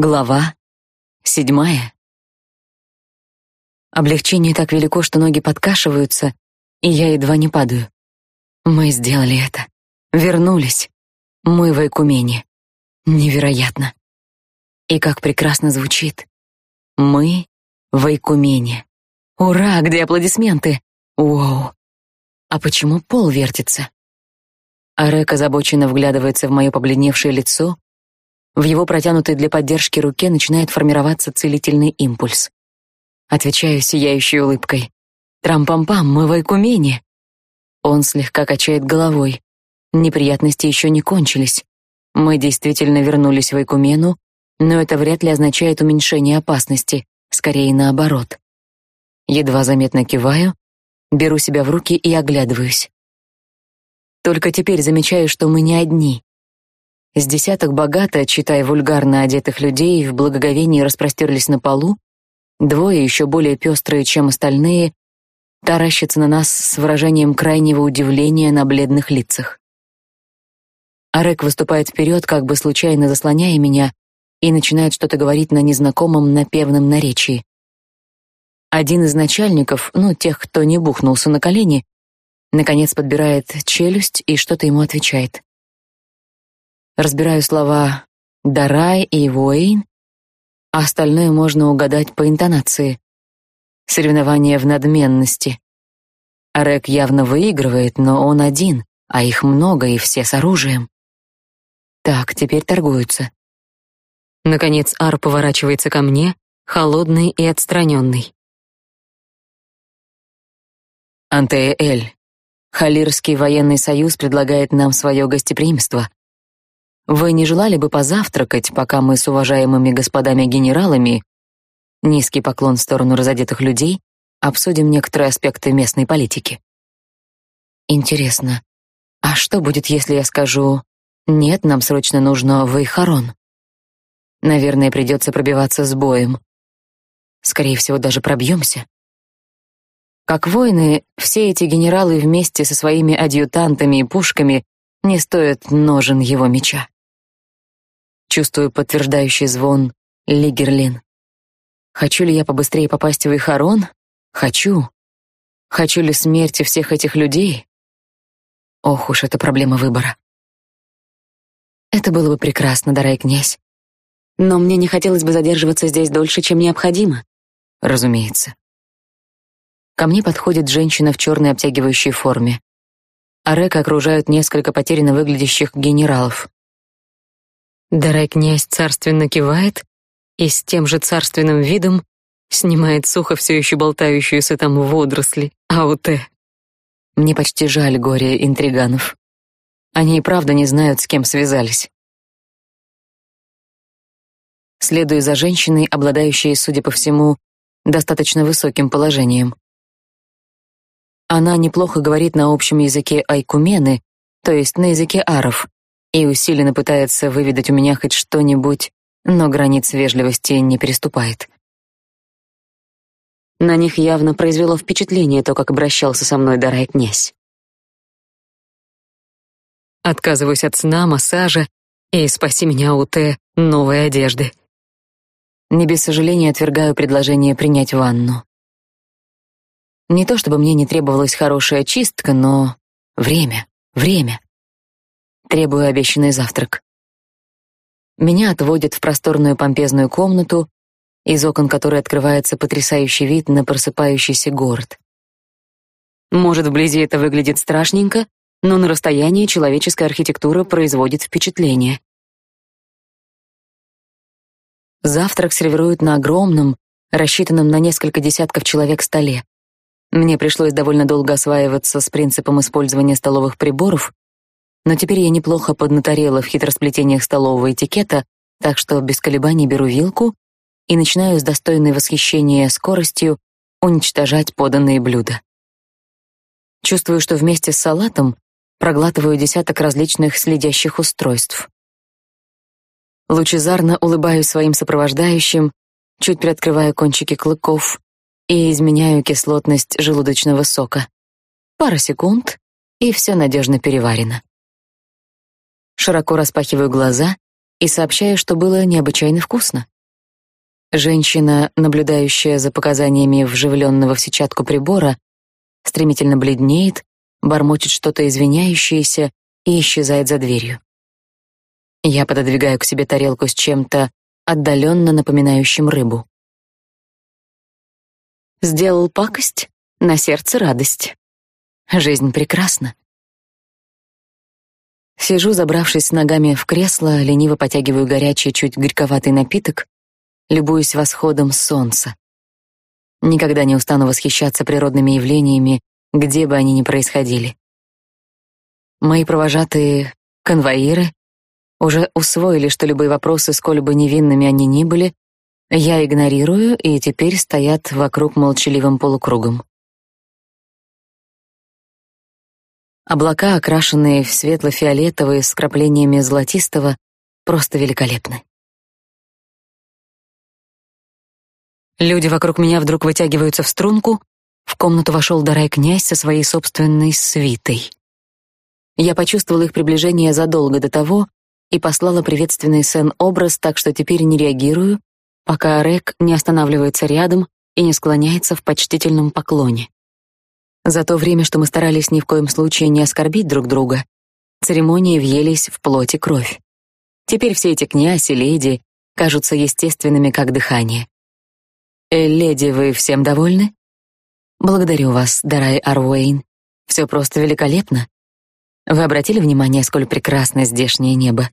Глава седьмая. Облегчение так велико, что ноги подкашиваются, и я едва не падаю. Мы сделали это. Вернулись. Мы в Айкумене. Невероятно. И как прекрасно звучит. Мы в Айкумене. Ура, где аплодисменты? Вау. А почему пол вертится? Арек озабоченно вглядывается в мое побледневшее лицо, в его протянутой для поддержки руке начинает формироваться целительный импульс. Отвечаю сияющей улыбкой. «Трам-пам-пам, мы в Айкумене!» Он слегка качает головой. Неприятности еще не кончились. Мы действительно вернулись в Айкумену, но это вряд ли означает уменьшение опасности, скорее наоборот. Едва заметно киваю, беру себя в руки и оглядываюсь. Только теперь замечаю, что мы не одни. С десяток богато, читая вульгарно одетых людей, в благоговении распростерлись на полу, двое, еще более пестрые, чем остальные, таращатся на нас с выражением крайнего удивления на бледных лицах. Арек выступает вперед, как бы случайно заслоняя меня, и начинает что-то говорить на незнакомом напевном наречии. Один из начальников, ну, тех, кто не бухнулся на колени, наконец подбирает челюсть и что-то ему отвечает. Разбираю слова «дарай» и «воин», а остальное можно угадать по интонации. Соревнование в надменности. Рек явно выигрывает, но он один, а их много и все с оружием. Так, теперь торгуются. Наконец Ар поворачивается ко мне, холодный и отстраненный. Антеэль. Халирский военный союз предлагает нам свое гостеприимство. Вы не желали бы позавтракать, пока мы с уважаемыми господами-генералами, низкий поклон в сторону разодетых людей, обсудим некоторые аспекты местной политики? Интересно, а что будет, если я скажу «нет, нам срочно нужно в Ихарон»? Наверное, придется пробиваться с боем. Скорее всего, даже пробьемся. Как воины, все эти генералы вместе со своими адъютантами и пушками не стоят ножен его меча. Чувствую подтверждающий звон Лигерлин. Хочу ли я побыстрее попасть в Ихарон? Хочу. Хочу ли смерти всех этих людей? Ох уж эта проблема выбора. Это было бы прекрасно, дорогой князь. Но мне не хотелось бы задерживаться здесь дольше, чем необходимо. Разумеется. Ко мне подходит женщина в черной обтягивающей форме. Арека окружают несколько потерянно выглядящих генералов. Дарай князь царственно кивает и с тем же царственным видом снимает сухо все еще болтающуюся там водоросли, ауте. Мне почти жаль горе интриганов. Они и правда не знают, с кем связались. Следую за женщиной, обладающей, судя по всему, достаточно высоким положением. Она неплохо говорит на общем языке айкумены, то есть на языке аров, и усиленно пытается выведать у меня хоть что-нибудь, но границ вежливости не переступает. На них явно произвело впечатление то, как обращался со мной Дарай князь. Отказываюсь от сна, массажа и спаси меня, Уте, новой одежды. Не без сожаления отвергаю предложение принять ванну. Не то чтобы мне не требовалась хорошая чистка, но время, время. Требую обещанный завтрак. Меня отводят в просторную помпезную комнату, из окон которой открывается потрясающий вид на просыпающийся город. Может, вблизи это выглядит страшненько, но на расстоянии человеческая архитектура производит впечатление. Завтрак сервируют на огромном, рассчитанном на несколько десятков человек столе. Мне пришлось довольно долго осваиваться с принципом использования столовых приборов, но теперь я неплохо поднаторела в хитросплетениях столового этикета, так что без колебаний беру вилку и начинаю с достойной восхищения скоростью уничтожать поданные блюда. Чувствую, что вместе с салатом проглатываю десяток различных следящих устройств. Лучезарно улыбаюсь своим сопровождающим, чуть приоткрывая кончики клыков и изменяю кислотность желудочного сока. Пара секунд, и все надежно переварено. Широко распахиваю глаза и сообщаю, что было необычайно вкусно. Женщина, наблюдающая за показаниями вживленного в сетчатку прибора, стремительно бледнеет, бормочет что-то извиняющееся и исчезает за дверью. Я пододвигаю к себе тарелку с чем-то отдаленно напоминающим рыбу. Сделал пакость, на сердце радость. Жизнь прекрасна. Сижу, забравшись ногами в кресло, лениво потягиваю горячий, чуть горьковатый напиток, любуюсь восходом солнца. Никогда не устану восхищаться природными явлениями, где бы они ни происходили. Мои провожатые конвоиры уже усвоили, что любые вопросы, сколь бы невинными они ни были, я игнорирую и теперь стоят вокруг молчаливым полукругом. Облака, окрашенные в светло-фиолетовые с краплениями золотистого, просто великолепны. Люди вокруг меня вдруг вытягиваются в струнку, в комнату вошел Дарай князь со своей собственной свитой. Я почувствовала их приближение задолго до того и послала приветственный сен-образ, так что теперь не реагирую, пока Рек не останавливается рядом и не склоняется в почтительном поклоне. За то время, что мы старались ни в коем случае не оскорбить друг друга, церемонии въелись в плоть и кровь. Теперь все эти князь и леди кажутся естественными, как дыхание. «Э, леди, вы всем довольны?» «Благодарю вас, Дарай Арвейн. Все просто великолепно. Вы обратили внимание, сколь прекрасно здешнее небо?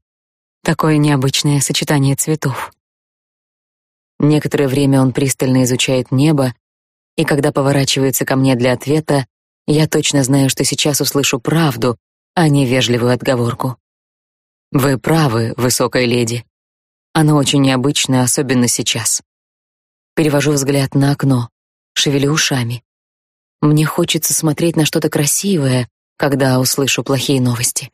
Такое необычное сочетание цветов». Некоторое время он пристально изучает небо, и когда поворачивается ко мне для ответа, я точно знаю, что сейчас услышу правду, а не вежливую отговорку. Вы правы, высокая леди. Оно очень необычно, особенно сейчас. Перевожу взгляд на окно, шевелю ушами. Мне хочется смотреть на что-то красивое, когда услышу плохие новости.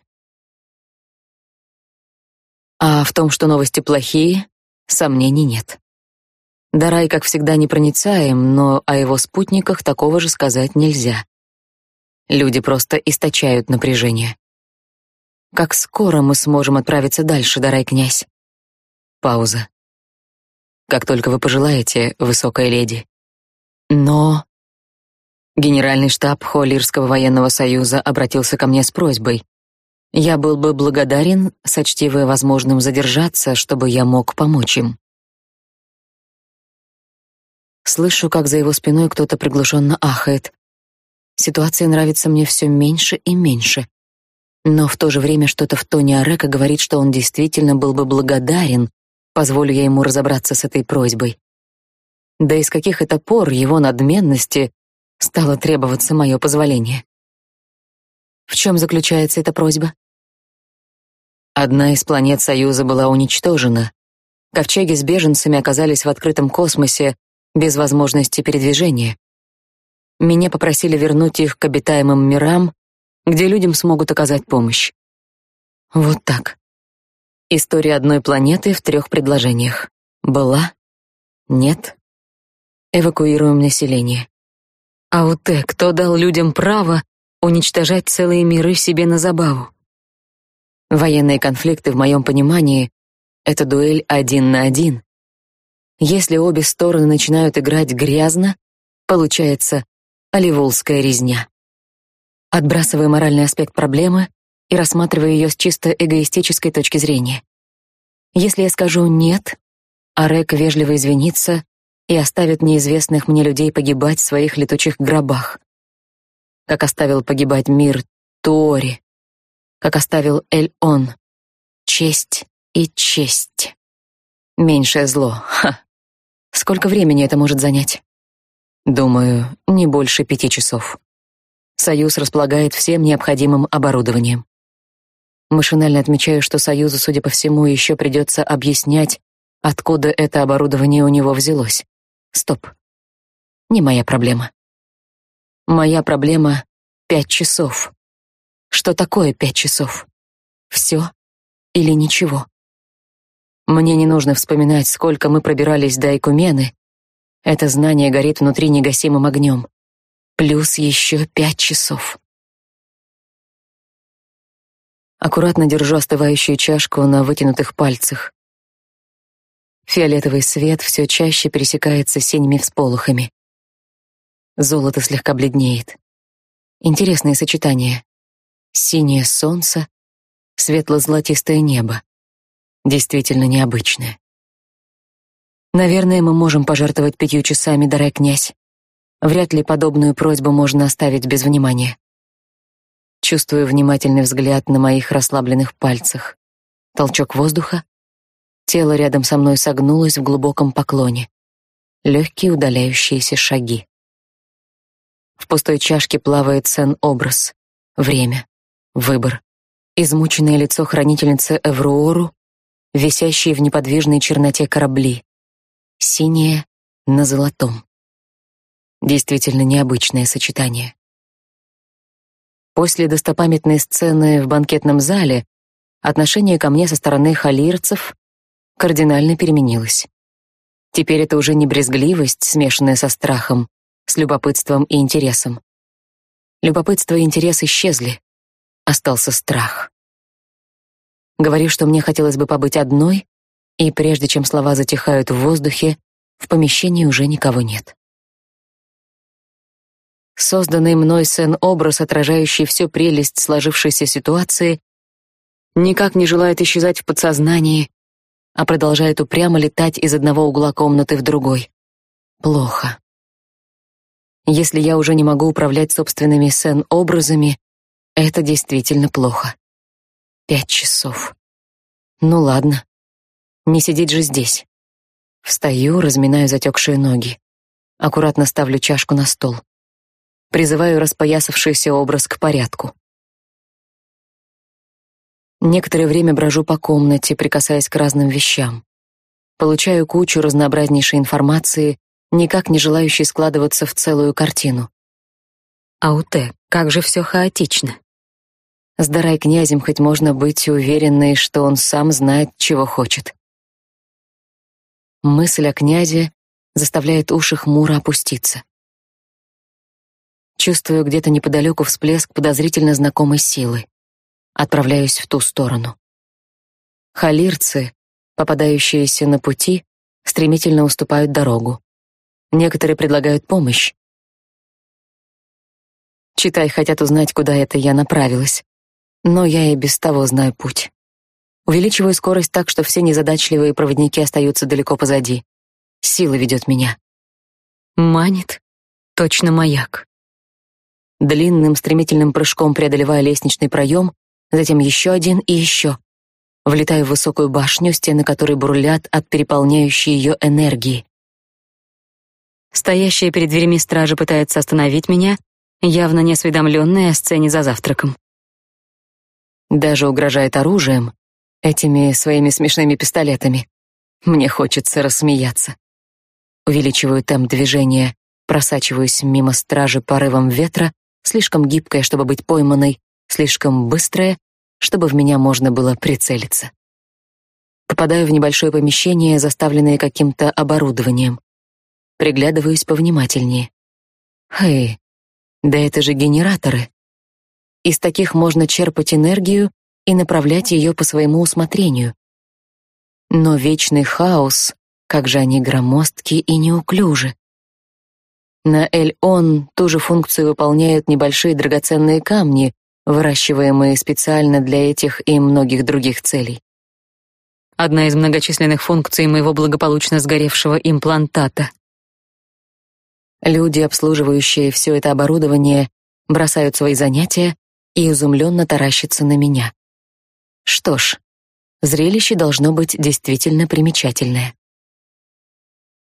А в том, что новости плохие, сомнений нет. Дарай, как всегда, непроницаем, но о его спутниках такого же сказать нельзя. Люди просто источают напряжение. Как скоро мы сможем отправиться дальше, Дарай князь? Пауза. Как только вы пожелаете, высокая леди. Но Генеральный штаб Холлирского военного союза обратился ко мне с просьбой. Я был бы благодарен, сочти возможным задержаться, чтобы я мог помочь им. Слышу, как за его спиной кто-то приглушенно ахает. Ситуация нравится мне все меньше и меньше. Но в то же время что-то в тоне Арека говорит, что он действительно был бы благодарен, позволю я ему разобраться с этой просьбой. Да из каких это пор его надменности стало требоваться мое позволение? В чем заключается эта просьба? Одна из планет Союза была уничтожена. Ковчеги с беженцами оказались в открытом космосе, без возможности передвижения. Меня попросили вернуть их к обитаемым мирам, где людям смогут оказать помощь. Вот так. История одной планеты в трех предложениях. Была? Нет? Эвакуируем население. Ауте, кто дал людям право уничтожать целые миры себе на забаву? Военные конфликты, в моем понимании, это дуэль один на один, если обе стороны начинают играть грязно, получается оливулская резня. Отбрасывая моральный аспект проблемы и рассматривая ее с чисто эгоистической точки зрения. Если я скажу «нет», Арек вежливо извинится и оставит неизвестных мне людей погибать в своих летучих гробах. Как оставил погибать мир Туори, как оставил Эль-Он. Честь и честь. Меньшее зло, ха. Сколько времени это может занять? Думаю, не больше пяти часов. Союз располагает всем необходимым оборудованием. Машинально отмечаю, что Союзу, судя по всему, еще придется объяснять, откуда это оборудование у него взялось. Стоп. Не моя проблема. Моя проблема — пять часов. Что такое пять часов? Все или ничего? Мне не нужно вспоминать, сколько мы пробирались до Экумены. Это знание горит внутри негасимым огнем. Плюс еще пять часов. Аккуратно держу остывающую чашку на вытянутых пальцах. Фиолетовый свет все чаще пересекается синими всполохами. Золото слегка бледнеет. Интересное сочетание. Синее солнце, светло-золотистое небо. Действительно необычное. Наверное, мы можем пожертвовать пятью часами, дорогой князь. Вряд ли подобную просьбу можно оставить без внимания. Чувствую внимательный взгляд на моих расслабленных пальцах. Толчок воздуха. Тело рядом со мной согнулось в глубоком поклоне. Легкие удаляющиеся шаги. В пустой чашке плавает сен-образ. Время. Выбор. Измученное лицо хранительницы Эвруору, висящие в неподвижной черноте корабли. Синее на золотом. Действительно необычное сочетание. После достопамятной сцены в банкетном зале отношение ко мне со стороны халирцев кардинально переменилось. Теперь это уже не брезгливость, смешанная со страхом, с любопытством и интересом. Любопытство и интерес исчезли. Остался страх. Говорю, что мне хотелось бы побыть одной, и прежде чем слова затихают в воздухе, в помещении уже никого нет. Созданный мной сцен-образ, отражающий всю прелесть сложившейся ситуации, никак не желает исчезать в подсознании, а продолжает упрямо летать из одного угла комнаты в другой. Плохо. Если я уже не могу управлять собственными сцен-образами, это действительно плохо. Пять часов. Ну ладно. Не сидеть же здесь. Встаю, разминаю затекшие ноги. Аккуратно ставлю чашку на стол. Призываю распоясавшийся образ к порядку. Некоторое время брожу по комнате, прикасаясь к разным вещам. Получаю кучу разнообразнейшей информации, никак не желающей складываться в целую картину. Ауте, как же все хаотично. С Дарай князем хоть можно быть уверенной, что он сам знает, чего хочет. Мысль о князе заставляет уши хмуро опуститься. Чувствую где-то неподалеку всплеск подозрительно знакомой силы. Отправляюсь в ту сторону. Халирцы, попадающиеся на пути, стремительно уступают дорогу. Некоторые предлагают помощь. Читай, хотят узнать, куда это я направилась. Но я и без того знаю путь. Увеличиваю скорость так, что все незадачливые проводники остаются далеко позади. Сила ведет меня. Манит. Точно маяк. Длинным стремительным прыжком преодолевая лестничный проем, затем еще один и еще. Влетаю в высокую башню, стены которой бурлят от переполняющей ее энергии. Стоящая перед дверями стража пытается остановить меня, явно не осведомленная о сцене за завтраком. Даже угрожает оружием, этими своими смешными пистолетами. Мне хочется рассмеяться. Увеличиваю темп движения, просачиваюсь мимо стражи порывом ветра, слишком гибкая, чтобы быть пойманной, слишком быстрая, чтобы в меня можно было прицелиться. Попадаю в небольшое помещение, заставленное каким-то оборудованием. Приглядываюсь повнимательнее. Хей, да это же генераторы. Из таких можно черпать энергию и направлять ее по своему усмотрению. Но вечный хаос, как же они громоздки и неуклюжи. На Эль-Он ту же функцию выполняют небольшие драгоценные камни, выращиваемые специально для этих и многих других целей. Одна из многочисленных функций моего благополучно сгоревшего имплантата. Люди, обслуживающие все это оборудование, бросают свои занятия и изумленно таращатся на меня. Что ж, зрелище должно быть действительно примечательное.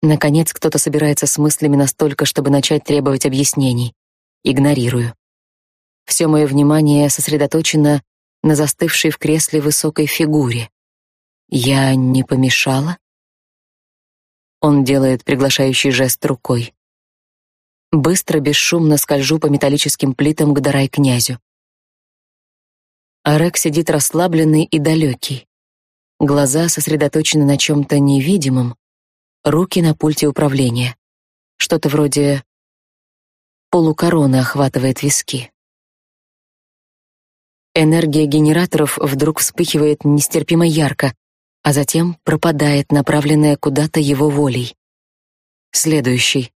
Наконец кто-то собирается с мыслями настолько, чтобы начать требовать объяснений. Игнорирую. Все мое внимание сосредоточено на застывшей в кресле высокой фигуре. Я не помешала? Он делает приглашающий жест рукой. Быстро, бесшумно скольжу по металлическим плитам к Арек сидит расслабленный и далекий. Глаза сосредоточены на чем-то невидимом, руки на пульте управления. Что-то вроде полукороны охватывает виски. Энергия генераторов вдруг вспыхивает нестерпимо ярко, а затем пропадает, направленная куда-то его волей. Следующий.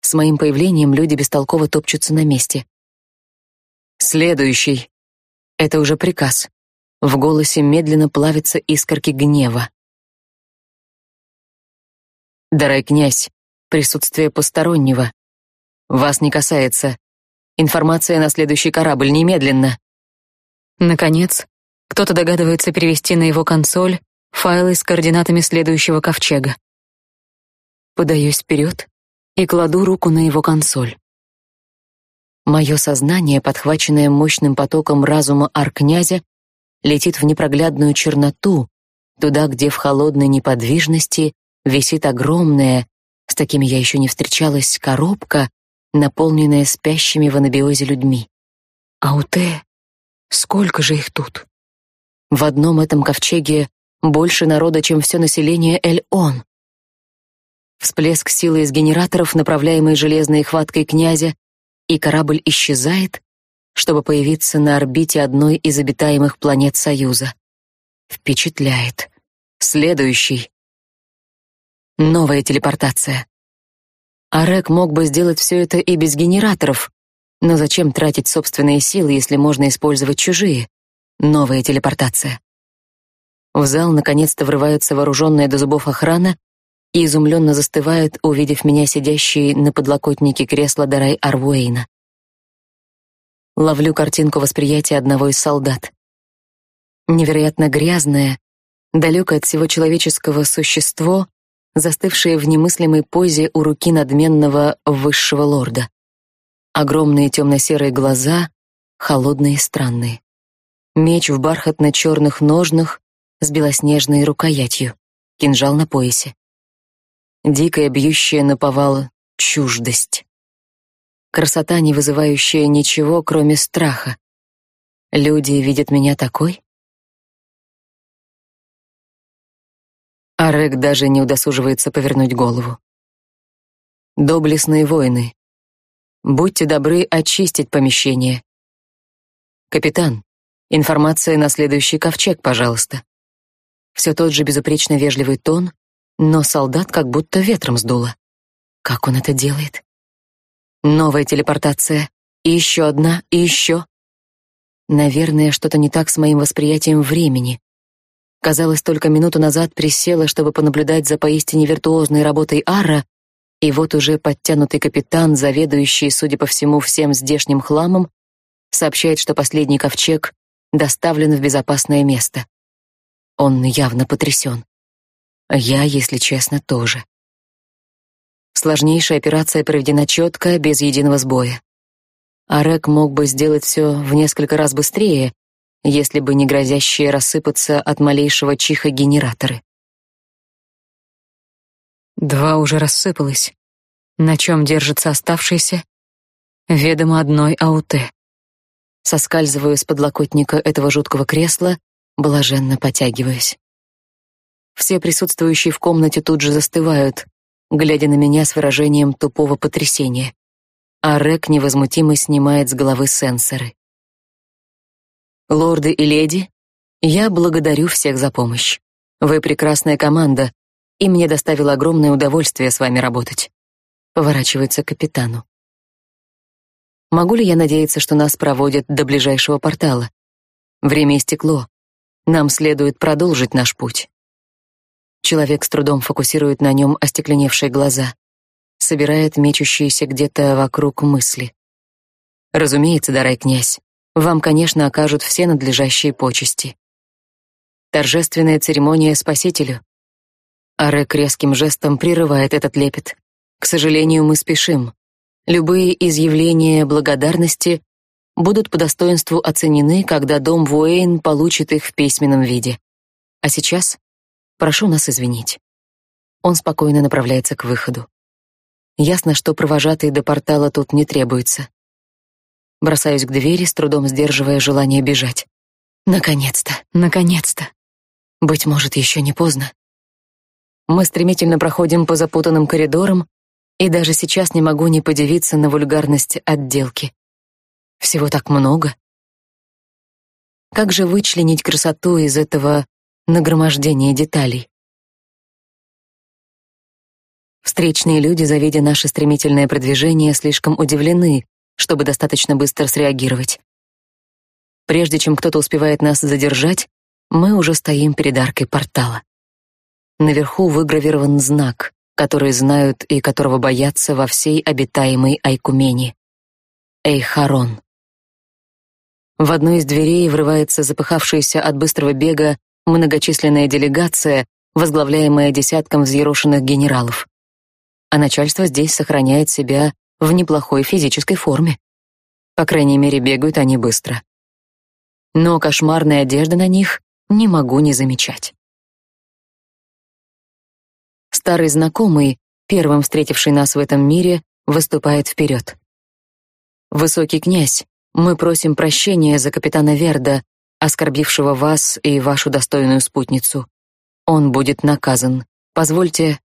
С моим появлением люди бестолково топчутся на месте. Следующий. Это уже приказ. В голосе медленно плавятся искорки гнева. Дарай князь, присутствие постороннего. Вас не касается. Информация на следующий корабль немедленно. Наконец, кто-то догадывается перевести на его консоль файлы с координатами следующего ковчега. Подаюсь вперед и кладу руку на его консоль. Мое сознание, подхваченное мощным потоком разума аркнязя, летит в непроглядную черноту, туда, где в холодной неподвижности висит огромная, с такими я еще не встречалась, коробка, наполненная спящими в анабиозе людьми. Ауте, сколько же их тут? В одном этом ковчеге больше народа, чем все население Эль-Он. Всплеск силы из генераторов, направляемый железной хваткой князя, и корабль исчезает, чтобы появиться на орбите одной из обитаемых планет Союза. Впечатляет. Следующий. Новая телепортация. Арек мог бы сделать все это и без генераторов, но зачем тратить собственные силы, если можно использовать чужие? Новая телепортация. В зал наконец-то врывается вооруженная до зубов охрана и изумленно застывает, увидев меня сидящей на подлокотнике кресла Дарай Арвуэйна. Ловлю картинку восприятия одного из солдат. Невероятно грязное, далекое от всего человеческого существо застывшие в немыслимой позе у руки надменного высшего лорда. Огромные темно-серые глаза, холодные и странные. Меч в бархатно-черных ножнах с белоснежной рукоятью, кинжал на поясе. Дикая, бьющая на повал чуждость. Красота, не вызывающая ничего, кроме страха. Люди видят меня такой? а Рэг даже не удосуживается повернуть голову. Доблестные воины, будьте добры очистить помещение. Капитан, информация на следующий ковчег, пожалуйста. Все тот же безупречно вежливый тон, но солдат как будто ветром сдуло. Как он это делает? Новая телепортация, и еще одна, и еще. Наверное, что-то не так с моим восприятием времени. Казалось, только минуту назад присела, чтобы понаблюдать за поистине виртуозной работой Арра, и вот уже подтянутый капитан, заведующий, судя по всему, всем здешним хламом, сообщает, что последний ковчег доставлен в безопасное место. Он явно потрясен. Я, если честно, тоже. Сложнейшая операция проведена четко, без единого сбоя. Арек мог бы сделать все в несколько раз быстрее, если бы не грозящие рассыпаться от малейшего чиха генераторы. Два уже рассыпалось. На чем держится оставшееся? Ведомо одной ауте. Соскальзываю с подлокотника этого жуткого кресла, блаженно потягиваясь. Все присутствующие в комнате тут же застывают, глядя на меня с выражением тупого потрясения. А Рек невозмутимо снимает с головы сенсоры. Лорды и леди, я благодарю всех за помощь. Вы прекрасная команда, и мне доставило огромное удовольствие с вами работать. Поворачивается к капитану. Могу ли я надеяться, что нас проводят до ближайшего портала? Время истекло. Нам следует продолжить наш путь. Человек с трудом фокусирует на нем остекленевшие глаза, собирает мечущиеся где-то вокруг мысли. Разумеется, дарай князь, вам, конечно, окажут все надлежащие почести. Торжественная церемония спасителю. Арек резким жестом прерывает этот лепет. К сожалению, мы спешим. Любые изъявления благодарности будут по достоинству оценены, когда дом Вуэйн получит их в письменном виде. А сейчас прошу нас извинить. Он спокойно направляется к выходу. Ясно, что провожатый до портала тут не требуется. Бросаюсь к двери, с трудом сдерживая желание бежать. Наконец-то, наконец-то. Быть может, еще не поздно. Мы стремительно проходим по запутанным коридорам, и даже сейчас не могу не подивиться на вульгарность отделки. Всего так много. Как же вычленить красоту из этого нагромождения деталей? Встречные люди, завидя наше стремительное продвижение, слишком удивлены, чтобы достаточно быстро среагировать. Прежде чем кто-то успевает нас задержать, мы уже стоим перед аркой портала. Наверху выгравирован знак, который знают и которого боятся во всей обитаемой Айкумене. Эйхарон. В одну из дверей врывается запыхавшаяся от быстрого бега многочисленная делегация, возглавляемая десятком взъерошенных генералов а начальство здесь сохраняет себя в неплохой физической форме. По крайней мере, бегают они быстро. Но кошмарной одежды на них не могу не замечать. Старый знакомый, первым встретивший нас в этом мире, выступает вперед. Высокий князь, мы просим прощения за капитана Верда, оскорбившего вас и вашу достойную спутницу. Он будет наказан. Позвольте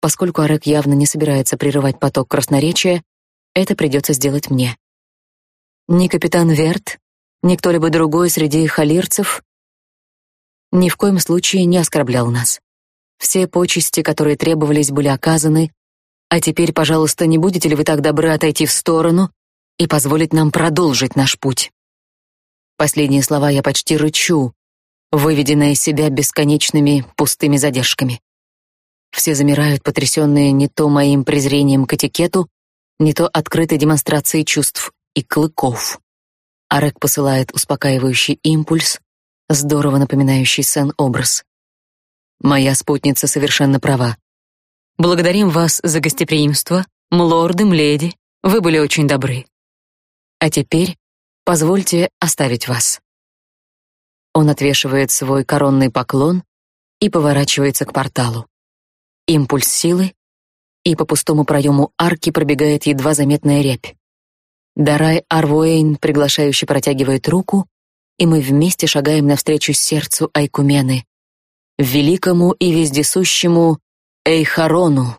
Поскольку Арек явно не собирается прерывать поток красноречия, это придется сделать мне. Ни капитан Верт, ни кто-либо другой среди халирцев ни в коем случае не оскорблял нас. Все почести, которые требовались, были оказаны, а теперь, пожалуйста, не будете ли вы так добры отойти в сторону и позволить нам продолжить наш путь? Последние слова я почти рычу, выведенная из себя бесконечными пустыми задержками. Все замирают, потрясенные не то моим презрением к этикету, не то открытой демонстрацией чувств и клыков. Арек посылает успокаивающий импульс, здорово напоминающий сэн-образ. Моя спутница совершенно права. Благодарим вас за гостеприимство, млорды, мледи, вы были очень добры. А теперь позвольте оставить вас. Он отвешивает свой коронный поклон и поворачивается к порталу. Импульс силы, и по пустому проему арки пробегает едва заметная рябь. Дарай Арвуэйн приглашающе протягивает руку, и мы вместе шагаем навстречу сердцу Айкумены, великому и вездесущему Эйхарону,